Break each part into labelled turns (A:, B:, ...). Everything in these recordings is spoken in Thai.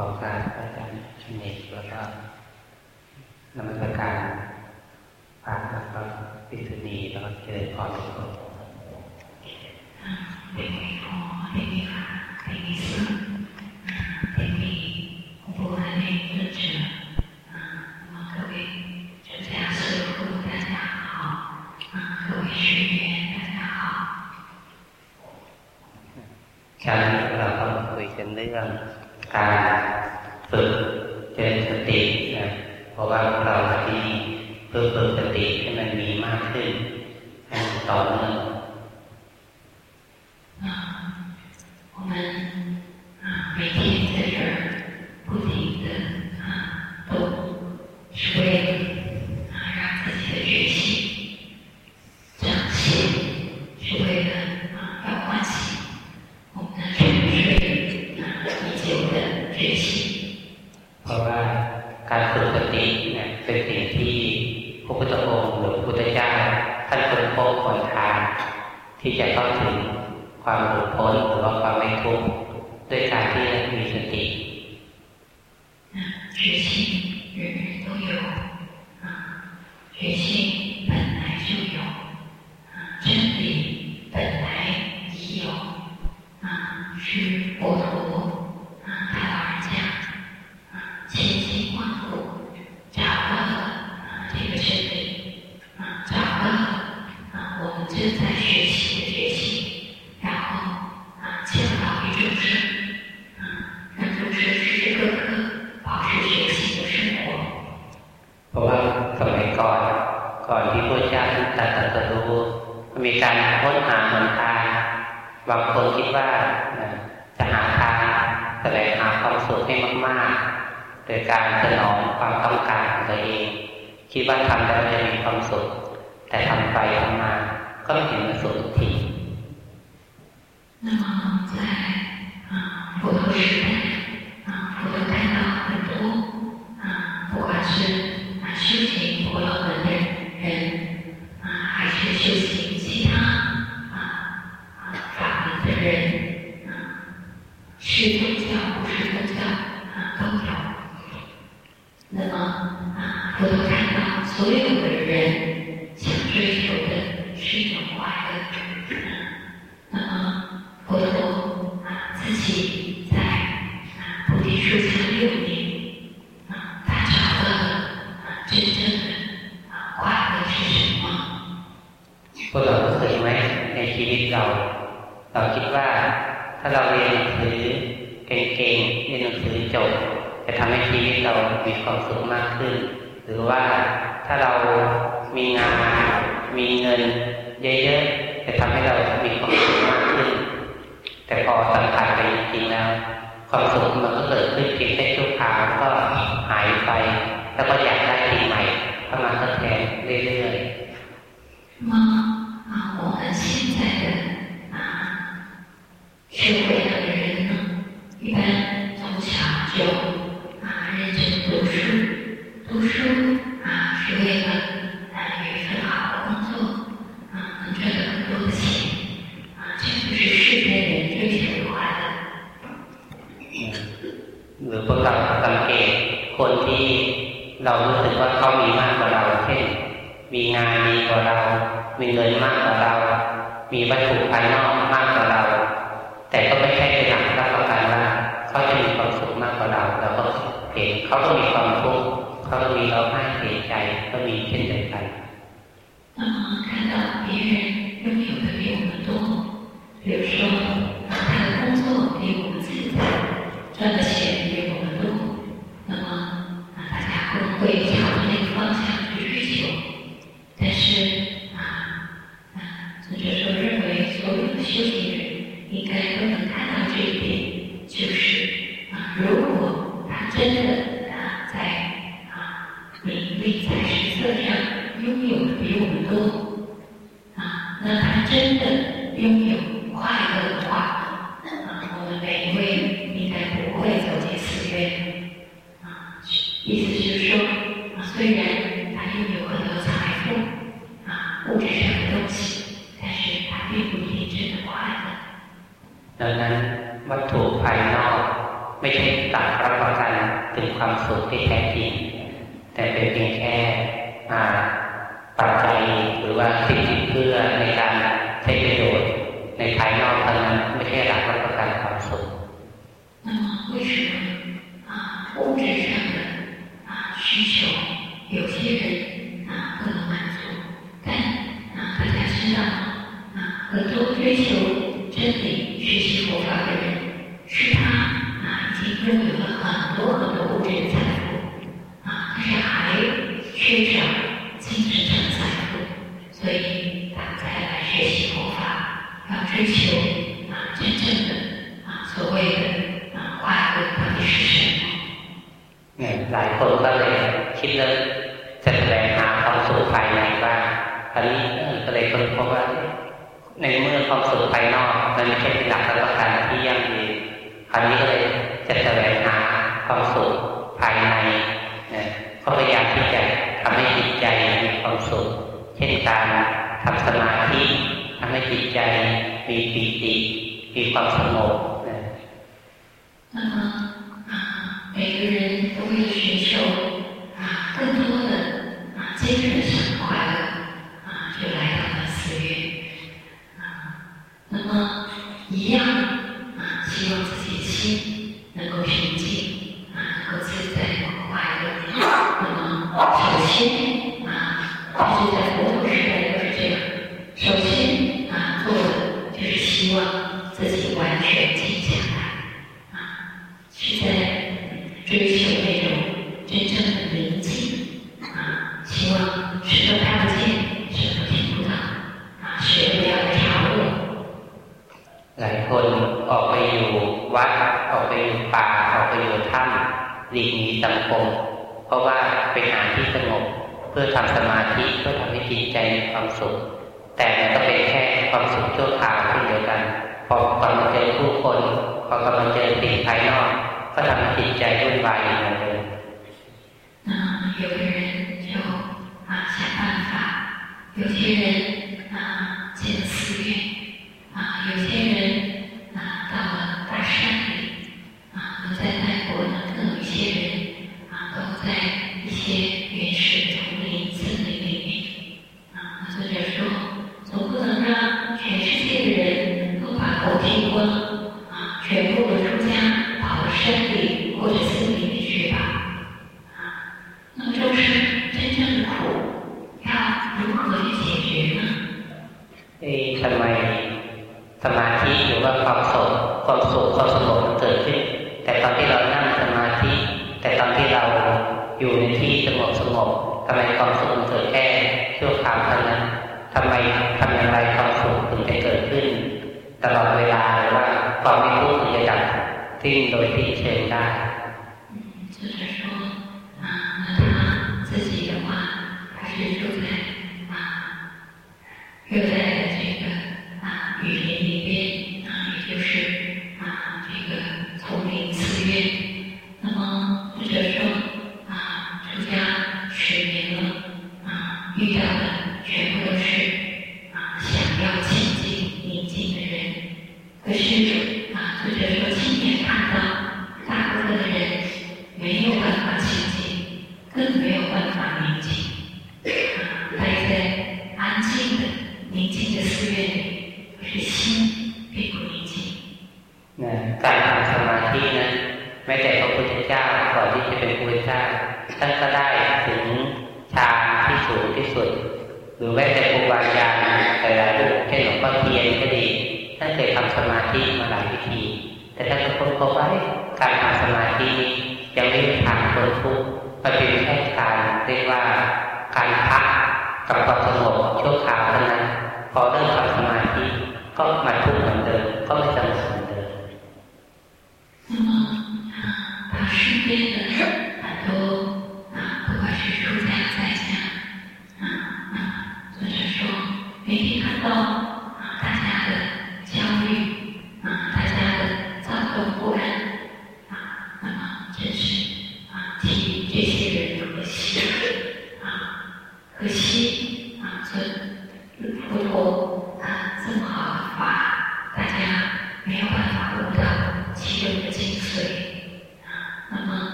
A: ขอการอาจารย์ชเนกแล้วก็นมัสการพระแล้วก็ปิสุณีแล้วก็เจริญพรทุกคน
B: ก่อ
A: นที่พระเจ้าท่านตรัสรู้มีการค้นหาหนทางบางคนคิดว่าจะหาทางแสวงหาความสุขให้มากๆโดยการสนองความต้องการของตัวเอง คิดว่าทำแล้วจะมีความสุข แต่ทำไปทำมา ก็ไม่เห็นมันสุขที
B: 那么在啊佛陀时代啊，佛陀看到很多啊，不管是啊修行婆罗门
A: แล้วก็อยากได้สิ่งใหม่เข้ามาทดแทนเรื่อยๆ
B: 那么啊，我们现在的啊社会上的人呢，一般从小就啊认真读书，读书啊是为了啊有一份好的工作啊，能赚到更多的钱啊，这就是世间人追求的快乐。
A: หรือพวกเราสังเกตคนที่ เรารู้สึกว่าเขามีมากกว่าเรา เช่น มีงานดีกว่าเรา มีเงินมากกว่าเรา มีวัตถุภายนอกมากกว่าเรา แต่ก็ไม่ใช่เป็นหลักรับประกันว่าเขาจะมีความสุขมากกว่าเราเราก็เห็นเขาก็มีความทุกข์เขาก็มีร้องไห้เสียใจก็มีเช่นเดียวกัน
B: 那么看到别人拥有的比我们多，比如说啊他的工作比我们自在，赚的钱比我们 们看啊追求啊真正的啊所谓的啊快乐到底是什么？
A: เนี่ยหลายคนก็เลยคิดเรื่อจะแสวงหาความสุขภายในบ้างคราวนี้ก็เลยค้นพบว่าในเมื่อความสุขภายนอกมันไม่ใช่เป็นหลักประการที่ยั่งยืนคราวนี้ก็เลยจะแสวงหาความสุขภายในเขาพยายามที่จะทำให้จิตใจมีความสุข เช่นการทำสมาธิ ทำให้จิตใจมีปีติมีความสงบนะ
B: 那么啊，每个人都会寻求啊更多的啊精神上的快乐啊，就来到了寺院啊。那么
A: ความสุข แต่มันก็เป็นแค่ความสุขชั่วคราวเช่นเดียวกัน พอความเจอผู้คน พอกำลังเจอสิ่งภายนอก ก็ทำให้จิตใจวุ่นวายอย่างเดิม
B: 那有的人就啊想办法，有些人啊建寺院，啊有些人啊到了大山里，啊我在泰国呢更有些人啊都在一些。当孩子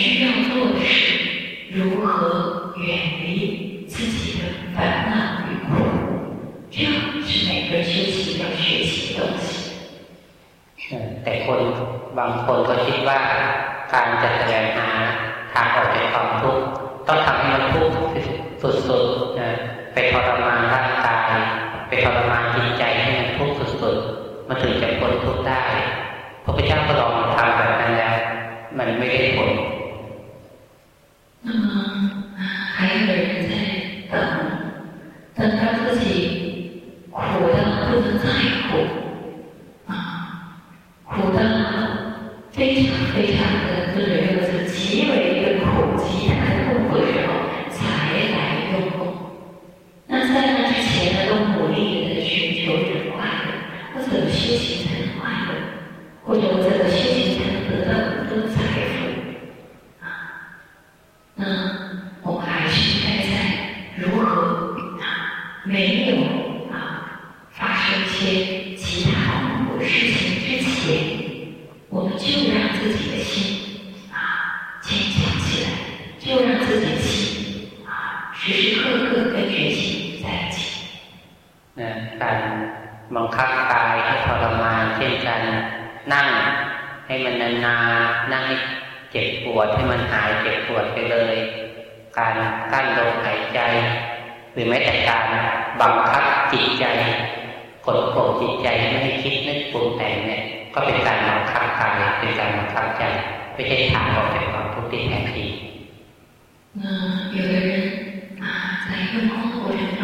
B: 需要做的是如何远离自己的烦恼与苦，这是每个学习要学习的东西。
A: แต่คนบางคนก็คิดว่าการจะแสวงหาทางออกจากความทุกข์ต้องทำให้มันทุกข์สุดๆไปทรมานร่างกายไปทรมานจิตใจให้มันทุกข์สุดๆมันถึงจะพ้นทุกข์ได้พระพุทธเจ้าก็ลองทำแบบนั้นแล้ว มันไม่ได้
B: 那么还有人在等等到自己苦到不能再苦啊苦到非常非常的自责这个词极为的苦极大的痛苦的时候才来用那在那之前他都努力的寻求这种快乐那怎么修行才能快乐或者我在修
A: การกั้นลมหายใจ หรือแม้แต่การบังคับจิตใจกดข่มจิตใจไม่ให้คิดนึกปรุงแต่งเนี่ยก็เป็นการบังคับกายเป็นการบังคับใจไม่ใช่ทางออกจากความทุกข์ที่แท้จริง
B: 那有的人啊，在用功的过程中，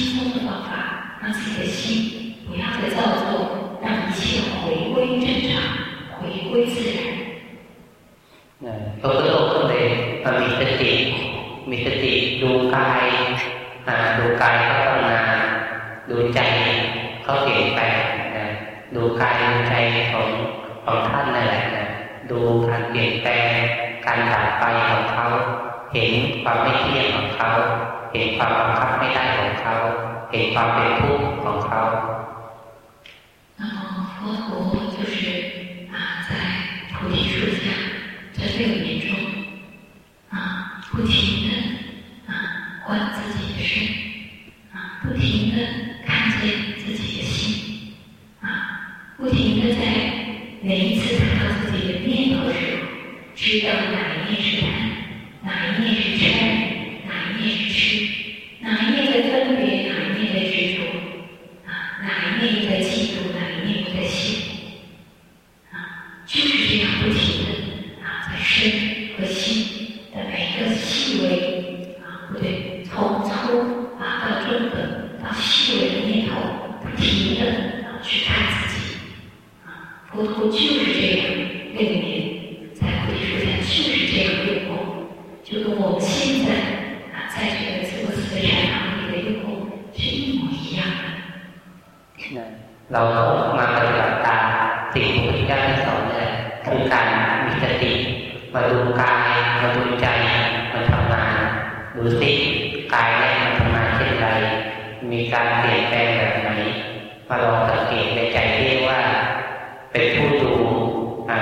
B: 轻松的方法，让自己的心不要再造作，让一切回
A: 归正常，回归自然。
B: พระพุทธองเลยมามีสติมีสติดูกายดูกายเขาทำงานดูใจเขาเปลี่ยนแปลงดูกายดูใจของของท่านนั่นแหละดูการเปลี่ยนแปลงการดับไปของเขาเห็นความไม่เที่ยงของเขา เห็นความบังคับไม่ได้ของเขา เห็นความเป็นทุกข์ของเขา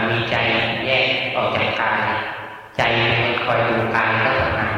B: มีใจแยกออกจากกาย ใจมันคอยดูกายก็ทำงาน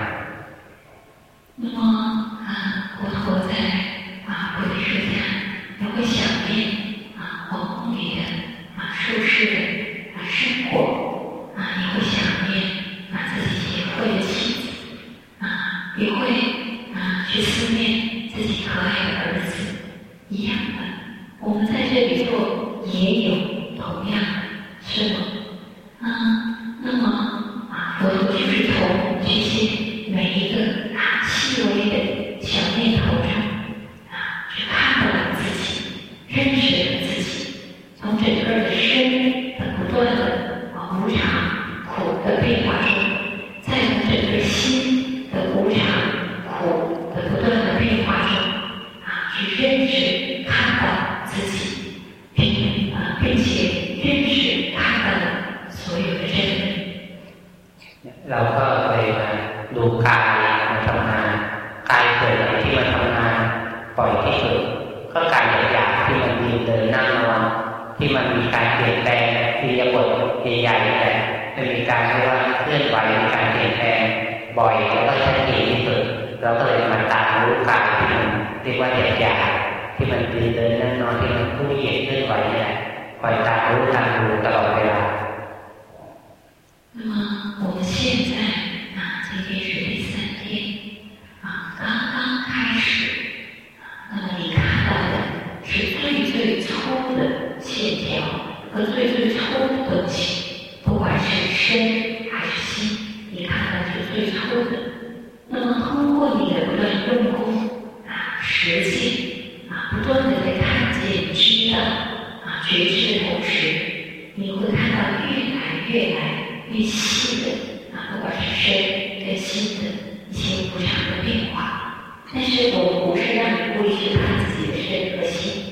A: 实际啊，不断的在看见、知道啊，觉知的同时，你会看到越来越来越细的啊，不管是身跟心的一些无常的变化。但是我们不是让你故意去看自己的身和心。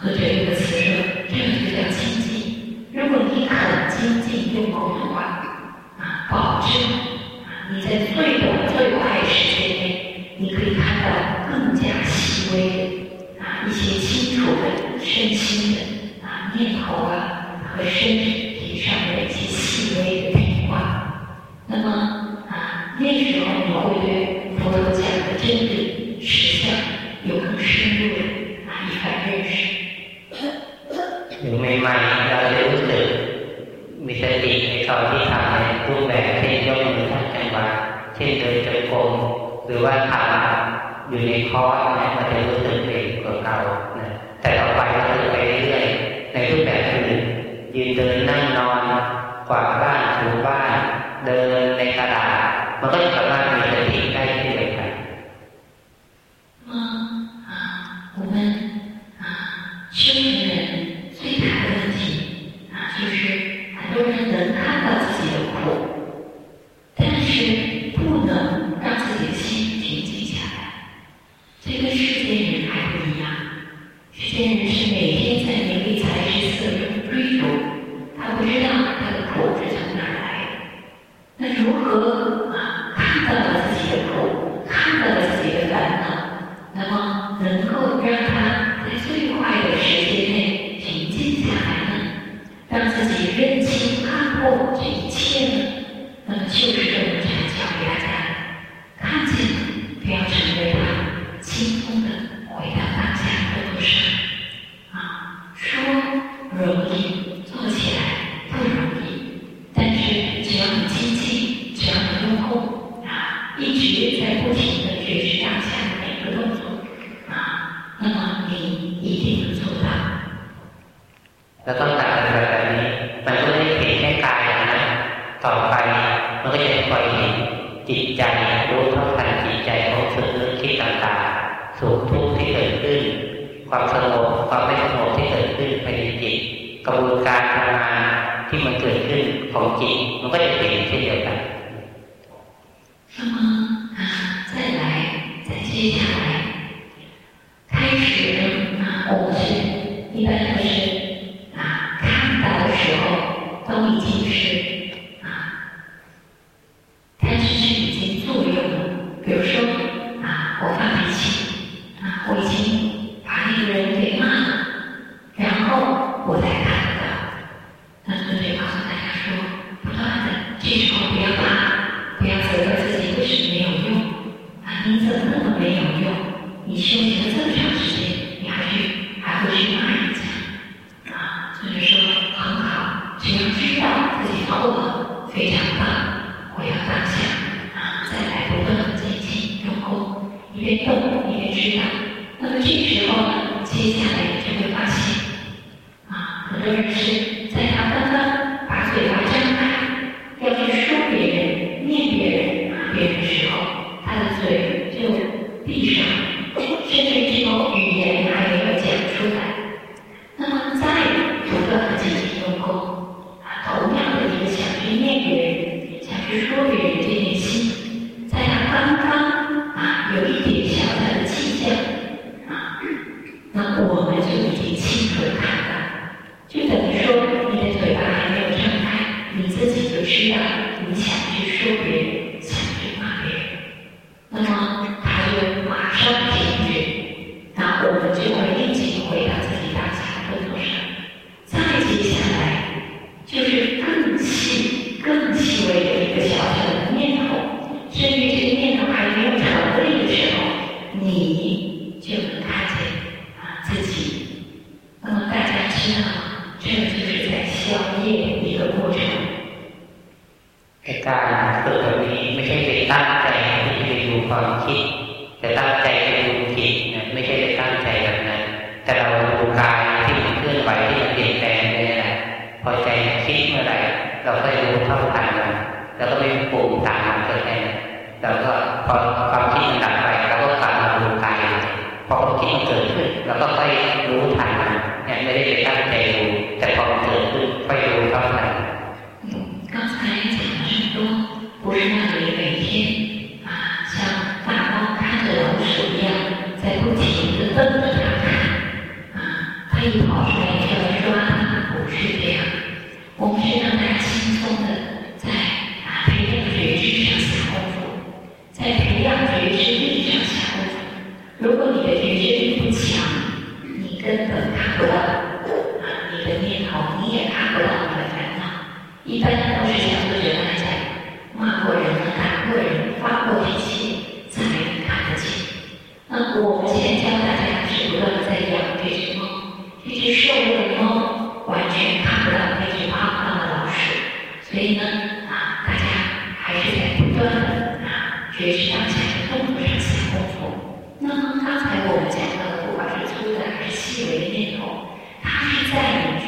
A: 和这里的
B: 词说这样就叫精进如果你肯精进用功的话啊保证啊你在最短最快时间内你可以看到更加细微的啊一些清楚的身心的啊念头啊和身体上的一些细微的变化。那么 Bye. 一直在不停的觉知当下每个动作啊，那么你一定能做到。
A: แล้วต้องการกัติแบบนี้มันก็ไม่ได้เห็นแค่กายนะต่อไปมันก็จะคอยเห็นจิตใจรู้เท่าทันจิตใจของสึกนึกคิต่างๆสุขทุกข์ที่เกิดขึ้น ความสงบความไม่สงบที่เกิดขึ้นภายในจิตกระบวนการทำงานที่มันเกิดขึ้นของจิตมันก็จะเห็นเช่นเดียวกัน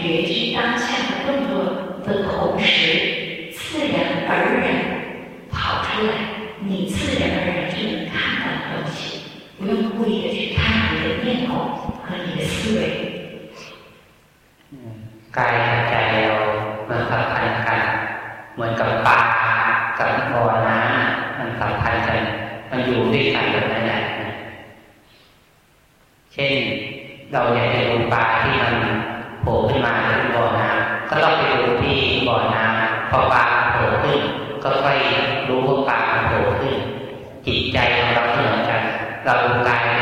B: 觉知当下的动作的同时，自然而然跑出来，你自然而然就能看到的东西，不用故意的去看你的面孔和你的思维。
A: กายใจเรามันสัมพันธ์กันเหมือนกับปลากับบ่อน้ำมันสัมพันธ์กันมันอยู่ด้วยกันแบบนั้นแหละเช่น เราอยากจะดูปลาที่มัน โผล่ขึ้นมาที่บ่อน้ำก็ต้องไปดูที่บ่อน้ำพอปลาโผล่ขึ้น ก็ค่อยรู้ว่าปลาโผล่ขึ้น จิตใจของเราเหมือนกัน เราดูกาย
B: ใ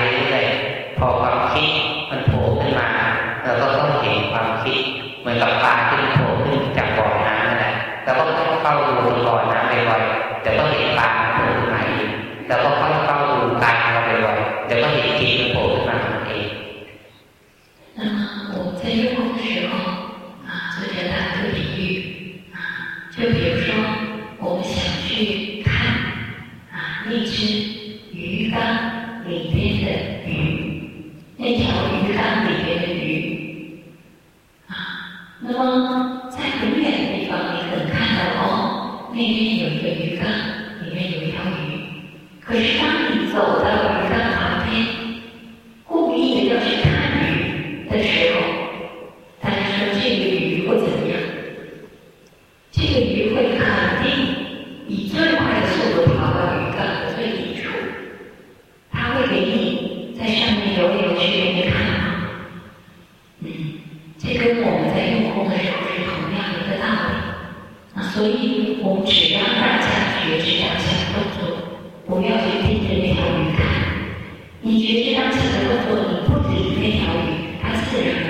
B: 所以我们只要大家觉知当下的动作，不要去盯着那条鱼看。你觉知当下的动作，你不盯那条鱼，它自然。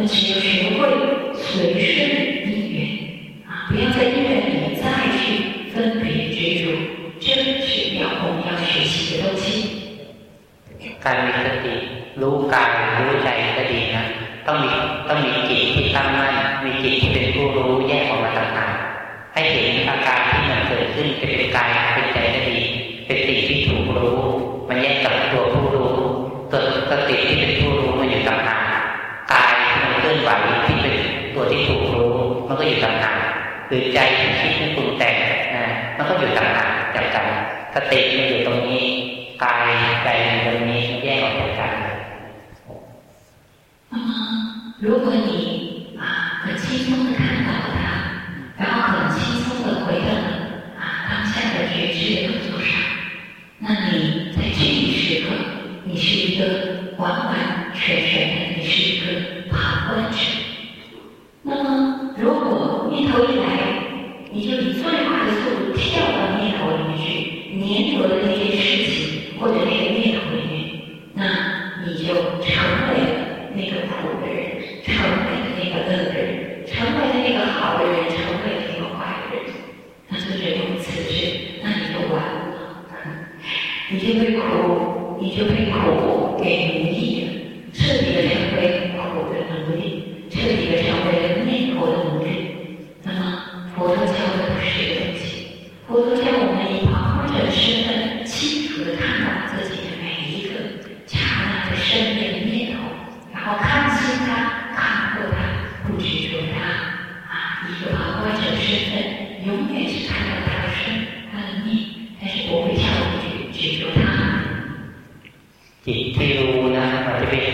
B: 那请学会随
A: 身 มันก็อ
B: ยู่ต่างหากจักใจสติ จิตที่รู้นะมันจะเป็น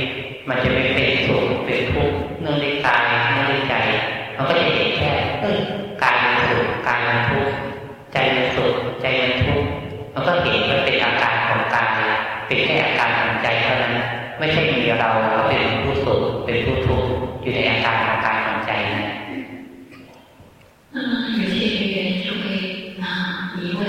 B: มันจะไม่เป็นสุขเป็นทุกข์เนื่องในกายเนื่องในใจมันก็จะเห็นแค่เออกายมันสุขกายมันทุกข์ใจมันสุขใจมันทุกข์มันก็เห็นมันเป็นอาการของกายเป็นแค่อาการของใจเท่านั้น ไม่ใช่มีเราเราเป็นผู้สุขเป็นผู้ทุกข์อยู่ในอาการของกายของใจนะ
A: 有些学员就会拿疑问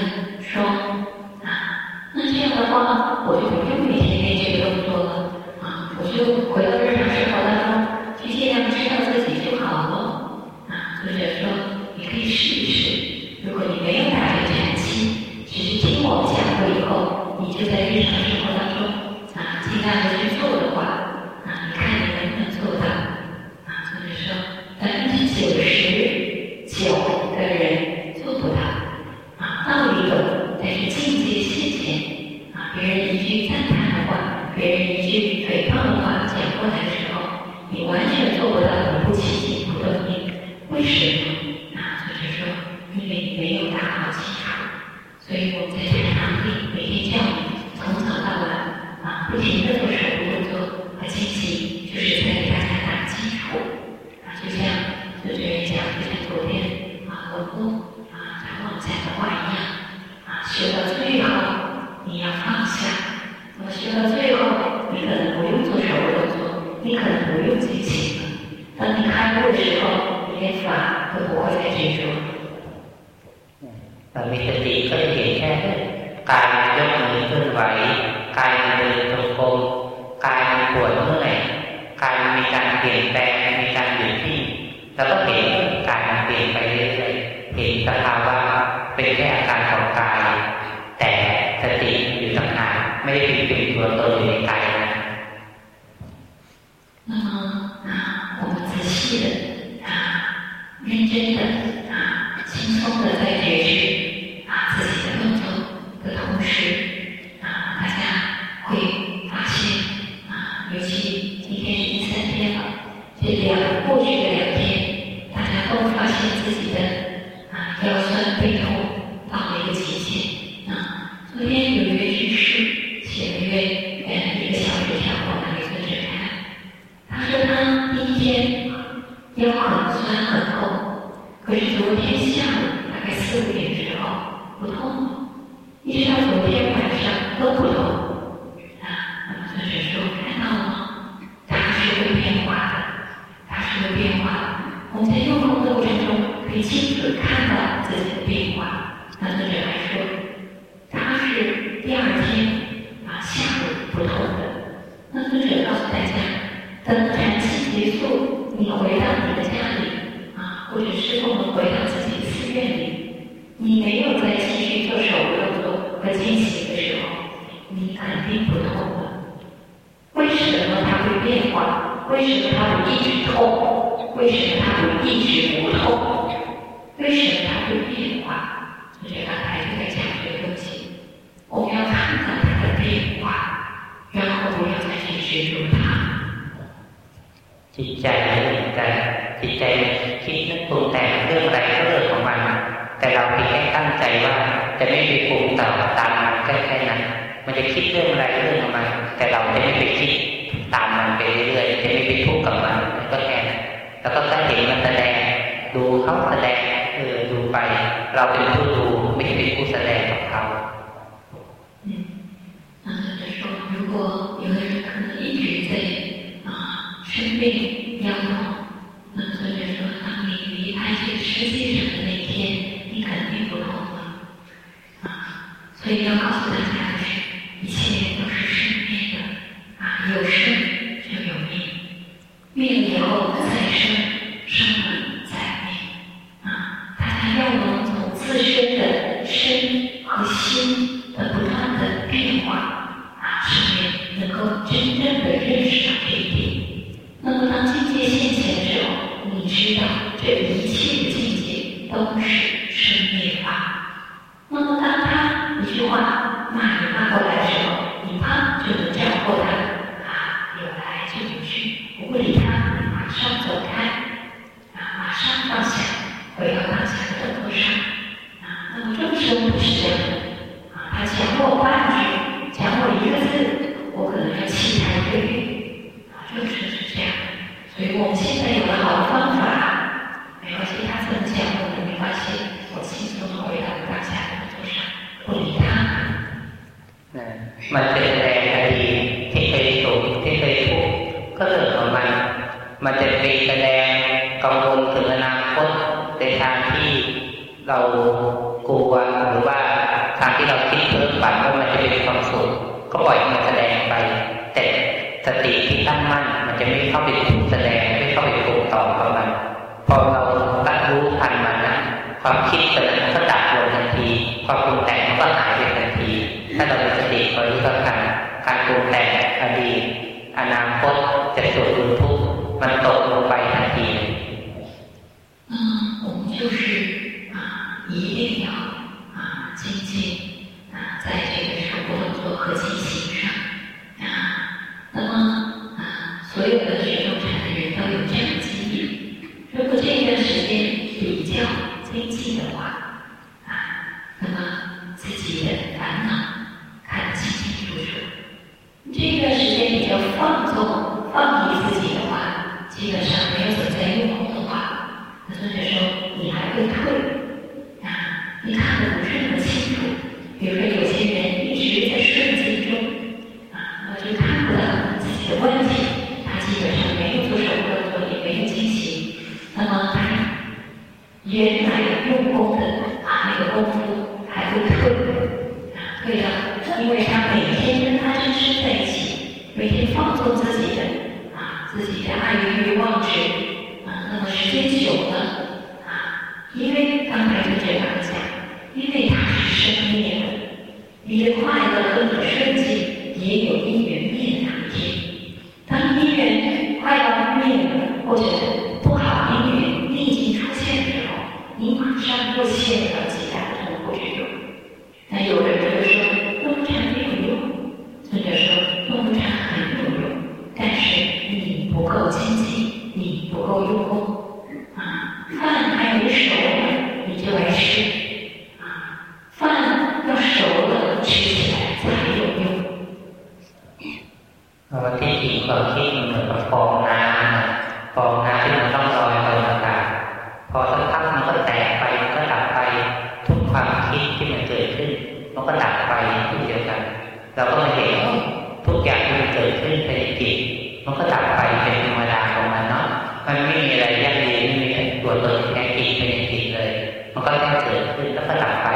B: ก็เห็นการเปลี่ยนไปเรื่อยๆเห็นสภาวะ มัน
A: แต่เราจะไม่ไปคิดตามมันไปเรื่อยๆจะไม่ไปทุกข์กับมันก็แค่นั้นแล้วก็ถ้าเห็นมันแสดงดูเขาแสดงเออดูไป เราเป็นผู้ดูไม่ใช่เป็นผู้แสดงกับเขา
B: 嗯，那他就说，如果有的人可能一直在啊生病腰痛，那所以说，当你离开这个世界上的那一天，你肯定不痛了啊。所以要告诉大家
A: ความคิดตัวนั้นก็ดับลงทันที ความปรุงแต่งมันก็หายไปทันที ถ้าเรามีสติคอยรู้ทันการปรุงแต่งอดีตอนาคตจะสุขหรือทุกข์มันตกลงไปทันที
B: 嗯，我们就是一定要啊精进啊，在这个手部动作和进行上啊，那么
A: วันที่จริงความคิดมันเหมือนกับฟองน้ำฟองน้ำที่มันต้องลอยไปอากาศพอสักพักมันก็แตกไปมันก็ดับไปทุกความคิดที่มันเกิดขึ้น มันก็ดับไปที่เดียวกัน เราก็มาเห็นทุกอย่างที่มันเกิดขึ้นในจิตมันก็ดับไปเป็นธรรมดาของมันเนาะมันไม่มีอะไรยั่งยืนไม่มีตัวตนแท้จริงในจิตเลย มันก็แค่เกิดขึ้นแล้วก็ดับไป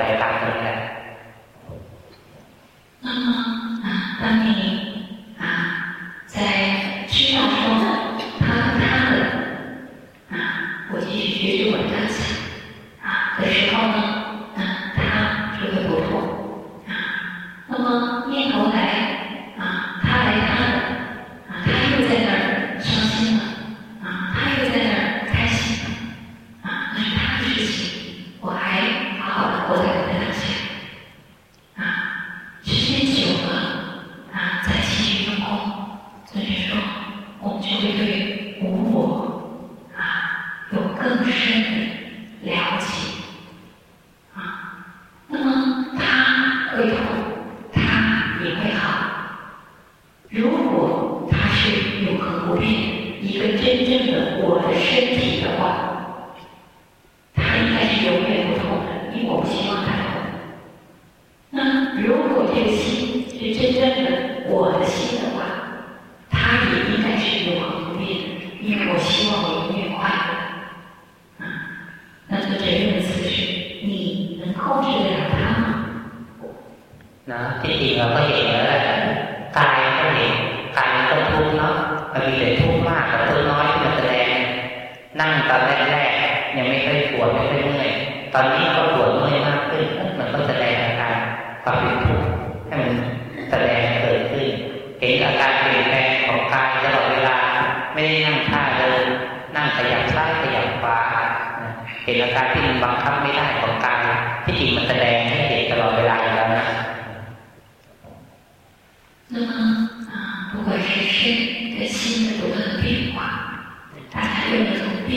A: ตายไกษณ์นั่นแหละ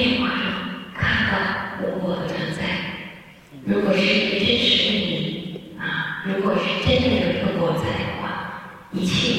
B: 电话中看到我的存在。如果是一个真实的你啊如果是真正的有我在的话一切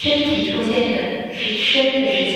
B: 身体出现的是身体。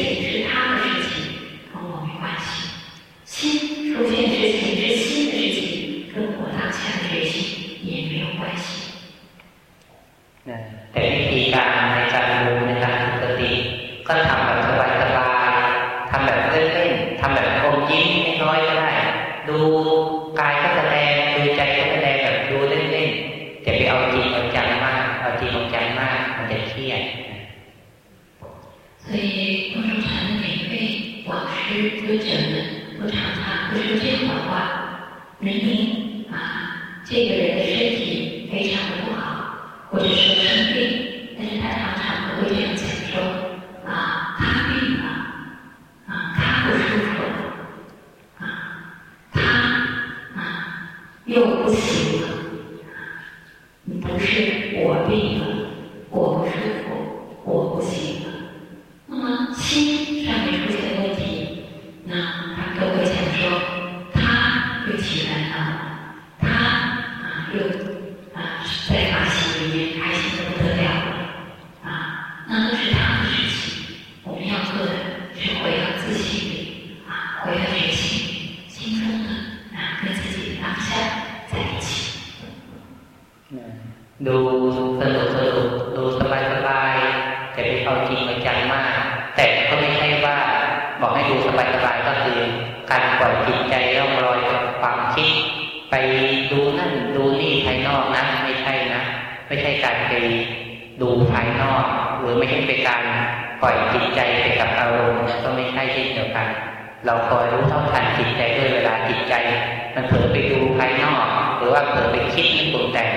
A: ว่าเผลอไปคิดที่ปรุงแต่ง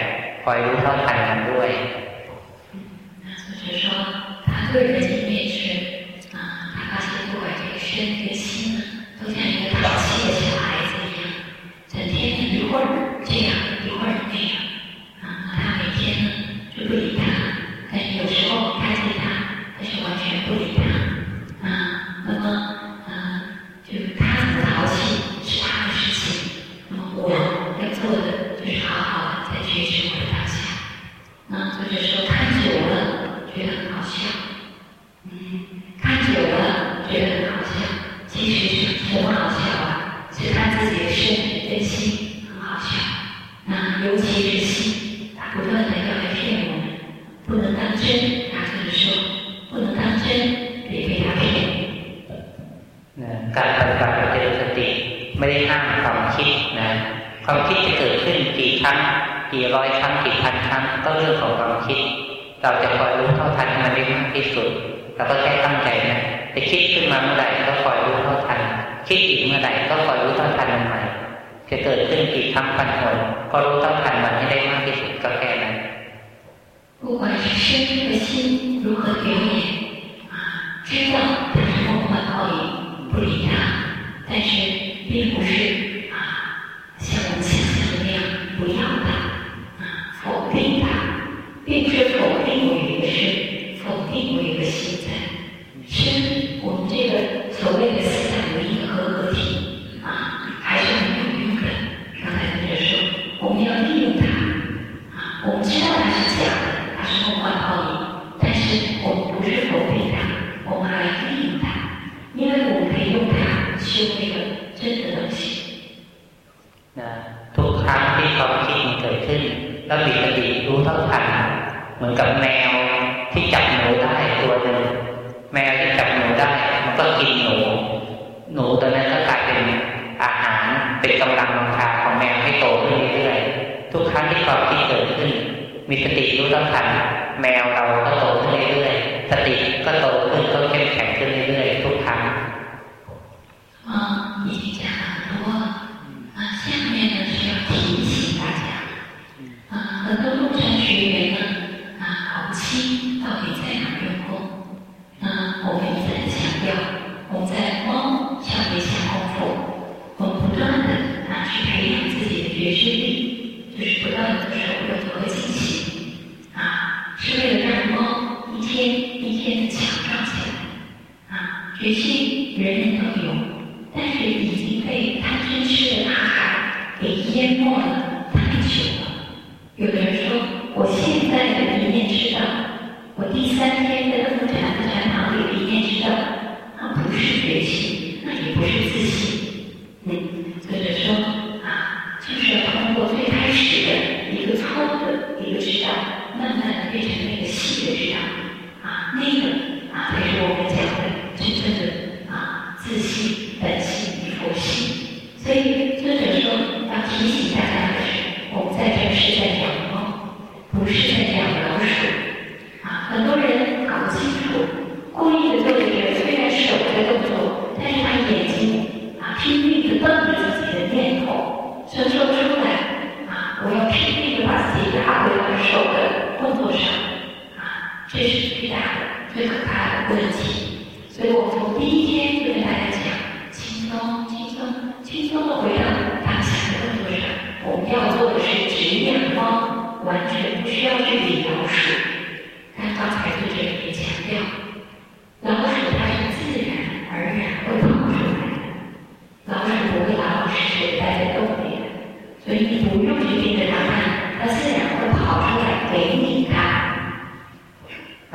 A: คอยรู้เท่าทันมันด้วย
B: cận nè 把自己拉回到手的动作上啊，这是最大的、最可怕的问题。所以我从第一天就跟大家讲，轻松、轻松、轻松的回到当下的动作上。我们要做的是直面光，完全不需要去理老鼠。但刚才作者也强调，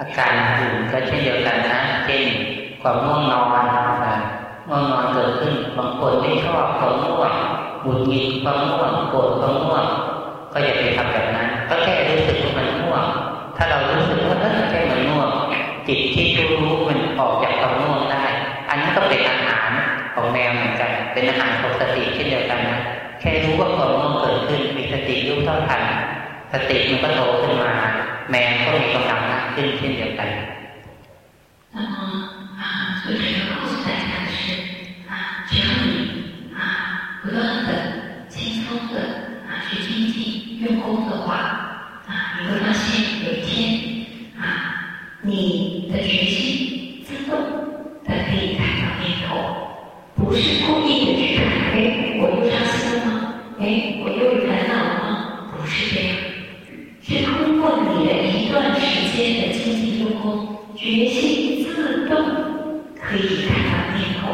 A: อาการอื่นก็เช่นเดียวกันนะเช่นความง่วงนอนง่วงนอนเกิดขึ้นบางคนไม่ชอบความง่วงหุดหงิดความง่วงโกรธความง่วงก็อย่าไปทำแบบนั้น ก็แค่รู้สึกว่ามันง่วง ถ้าเรารู้สึกว่าเออแค่มันง่วง จิตที่รู้มันออกจากความง่วงได้ อันนี้ก็เป็นอาหารของแมวเหมือนกัน เป็นอาหารของสติเช่นเดียวกันนะแค่รู้ว่าความง่วงเกิดขึ้นมีสติรู้เท่าทัน สติมันก็โตขึ้นมา แมวก็มีกำลังมากขึ้นเช่นเดียวกัน
B: 那么啊，所以要告诉大家的是啊，只要你啊不断的轻松的啊去精进用功的话啊，你会发现有一天啊，你的决心自动的可以看到念头，不是故意的去看，哎，我又伤心了吗？哎，我又有烦恼了吗？不是这样， 是通过你的一段时间的经极用功，觉性自动可以看到念头。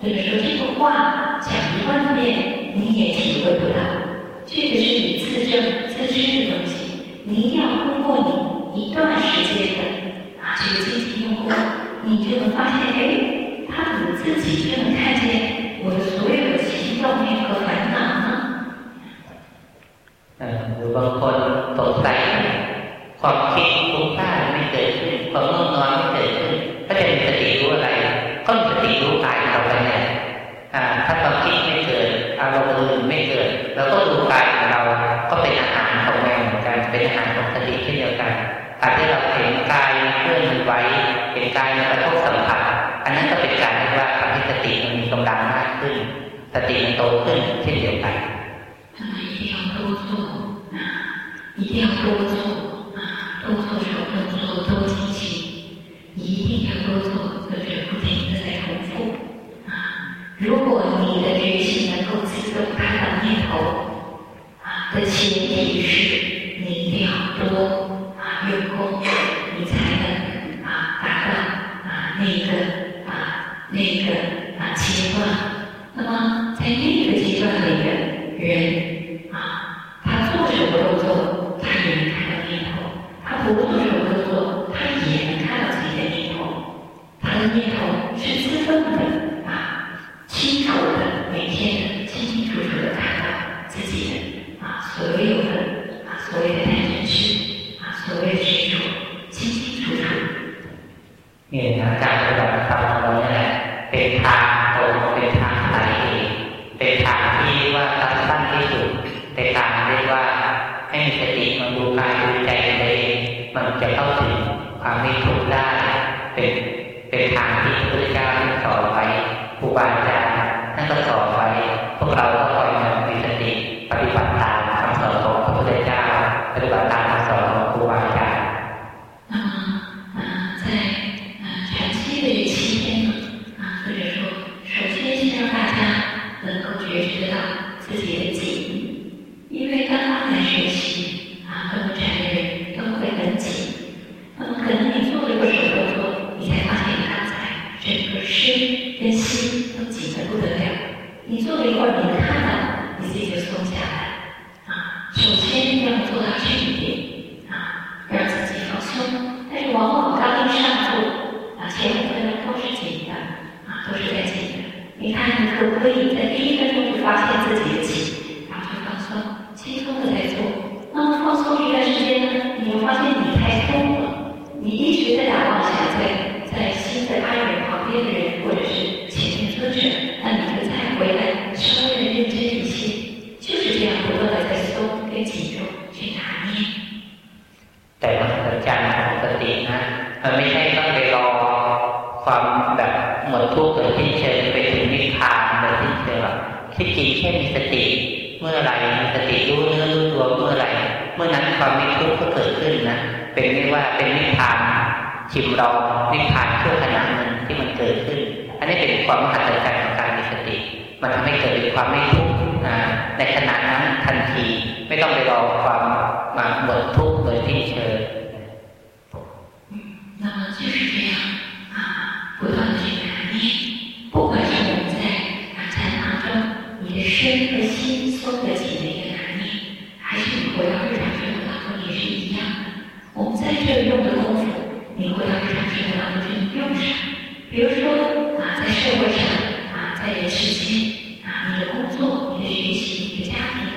B: 所以说这个话讲一万遍，你也体会不到。这个是你自证自知的东西，你要通过你一段时间的啊这个经极用功，你就能发现，哎，他怎么自己就能看见我的所有的行动念和烦恼呢？嗯，我帮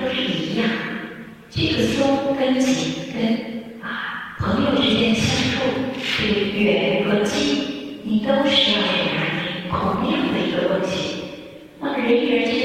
B: 都是一样，这个松跟紧，跟啊朋友之间相处是远和近，你都是要表达同样的一个东西。那么人与人。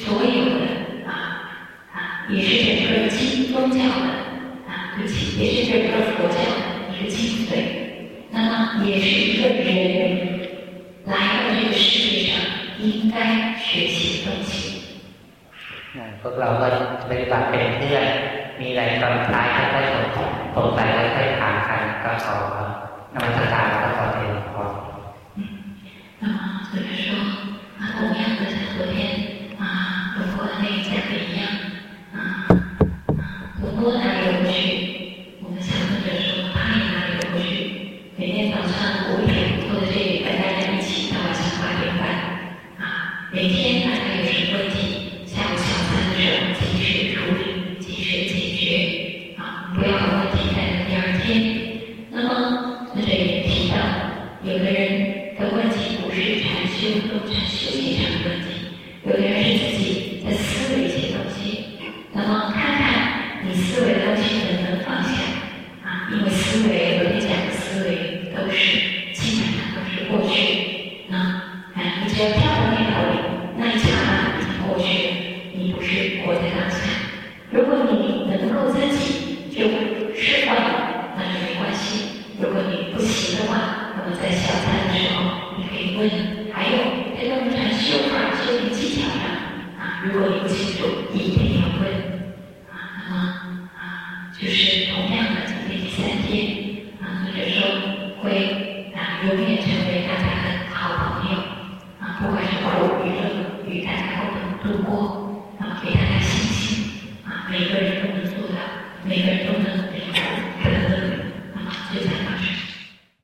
B: 所有的啊啊，也是整个清宗教的啊，对不起，也是整个佛教的一个精髓。那么，也是一个人来到这个世界上应该学习的东西。
A: พวกเราก็ปฏิบัติเป็นเพื่อนมีอะไรตอนท้ายก็ได้สงสัยแล้วค่อยถามกันก็ขอนมัสการพระ
B: พุทธเจ้า